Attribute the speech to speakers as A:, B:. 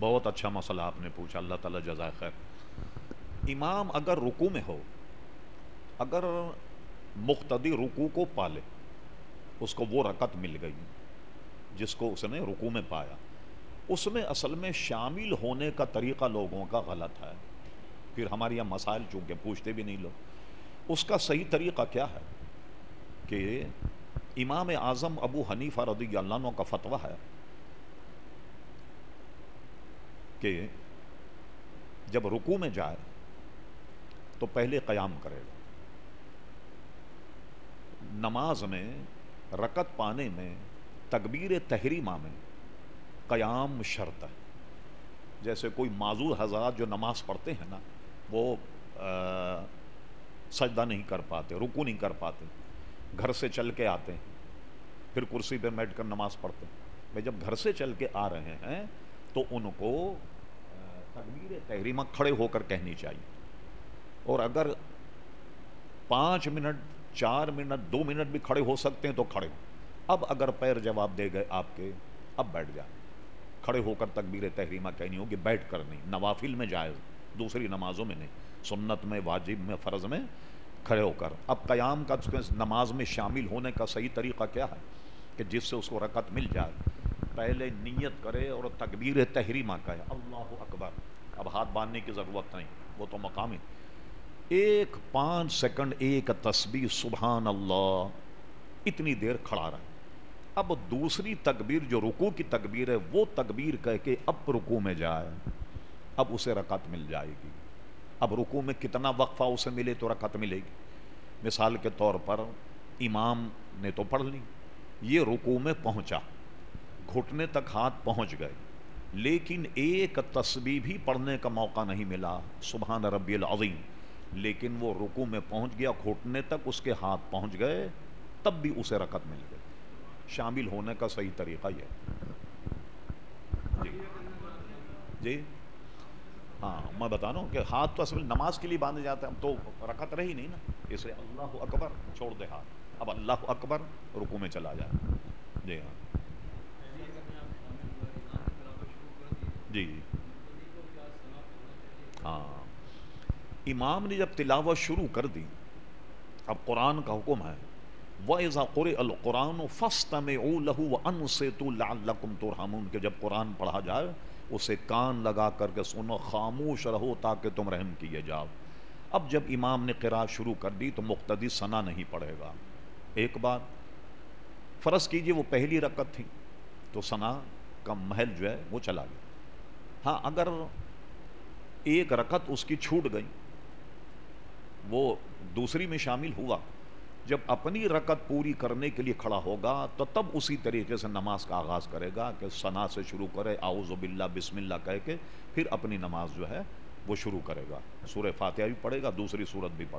A: بہت اچھا مسئلہ آپ نے پوچھا، اللہ تعالیٰ جزائے خیر۔ امام اگر رکو میں ہو، اگر مقتدی رکو کو پالے، اس کو وہ رکت مل گئی جس کو اس نے رکو میں پایا، اس میں اصل میں شامل ہونے کا طریقہ لوگوں کا غلط ہے۔ پھر ہمارے یہاں مسائل چونکہ پوچھتے بھی نہیں لوگ۔ اس کا صحیح طریقہ کیا ہے کہ امام اعظم ابو حنیفہ رضی اللہ عنہ کا فتویٰ ہے۔ کہ جب رکو میں جائے تو پہلے قیام کرے گا۔ نماز میں رکت پانے میں، تکبیر تحریمہ میں قیام شرط ہے۔ جیسے کوئی معذور حضرات جو نماز پڑھتے ہیں نا، وہ سجدہ نہیں کر پاتے رکو نہیں کر پاتے، گھر سے چل کے آتے ہیں، پھر کرسی پہ بیٹھ کر نماز پڑھتے ہیں۔ بھائی جب گھر سے چل کے آ رہے ہیں تو ان کو تکبیر تحریمہ کھڑے ہو کر کہنی چاہیے۔ اور اگر پانچ منٹ، چار منٹ، دو منٹ بھی کھڑے ہو سکتے ہیں تو کھڑے اب اگر پیر جواب دے گئے آپ کے، اب بیٹھ جائیں کھڑے ہو کر تکبیر تحریمہ کہنی ہوگی، بیٹھ کر نہیں۔ نوافل میں جائز، دوسری نمازوں میں نہیں۔ سنت میں، واجب میں، فرض میں کھڑے ہو کر۔ اب قیام کا نماز میں شامل ہونے کا صحیح طریقہ کیا ہے؟ کہ جس سے اس کو رکت مل جائے۔ پہلے نیت کرے اور تکبیر تحریمہ کہے۔ اللہ اکبر۔ اب ہاتھ باندھنے کی ضرورت نہیں، وہ تو مقامی ایک پانچ سیکنڈ، ایک تسبیح، سبحان اللہ، اتنی دیر کھڑا رہے اب دوسری تکبیر، جو رکو کی تکبیر ہے، وہ تکبیر کہہ کے اب رکو میں جائے۔ اب اسے رکعت مل جائے گی۔ اب رکو میں کتنا وقفہ اسے ملے تو رکعت ملے گی۔ مثال کے طور پر امام نے تو پڑھ لی، یہ رکو میں پہنچا۔ گھٹنے تک ہاتھ پہنچ گئے۔ لیکن ایک تسبیح بھی پڑھنے کا موقع نہیں ملا، سبحان ربی العظیم۔ لیکن وہ رکو میں پہنچ گیا، گھٹنے تک اس کے ہاتھ پہنچ گئے، تب بھی اسے رکعت مل گئی۔ شامل ہونے کا صحیح طریقہ یہ جی جی؟ ہاں میں بتا رہا ہوں کہ ہاتھ تو اصل نماز کے لیے باندھے جاتے ہیں تو رکعت رہی نہیں نا۔ اسے اللہ اکبر چھوڑ دے ہاتھ۔ اب اللہ اکبر رکو میں چلا جائے۔ جی ہاں۔ جی،, جی ہاں۔ امام نے جب تلاوت شروع کر دی، اب قرآن کا حکم ہے، وَإِذَا قُرِئَ الْقُرْآنُ فَاسْتَمِعُوا لَهُ وَأَنْصِتُوا لَعَلَّكُمْ تُرْحَمُونَ۔ کہ جب قرآن پڑھا جائے، اسے کان لگا کر کے سنو، خاموش رہو تاکہ تم رحم کیے جاؤ۔ اب جب امام نے قرآن شروع کر دی، تو مقتدی ثنا نہیں پڑھے گا۔ ایک بات، فرض کیجیے وہ پہلی رکت تھی، تو ثنا کا محل جو ہے، وہ چلا گیا۔ ہاں اگر ایک رکت اس کی چھوٹ گئی، وہ دوسری میں شامل ہوا، جب اپنی رکت پوری کرنے کے لیے کھڑا ہوگا، تو تب اسی طریقے سے نماز کا آغاز کرے گا کہ ثنا سے شروع کرے، اعوذ باللہ، بسم اللہ کہہ کے پھر اپنی نماز جو ہے، وہ شروع کرے گا۔ سورہ فاتحہ بھی پڑھے گا، دوسری صورت بھی پڑھے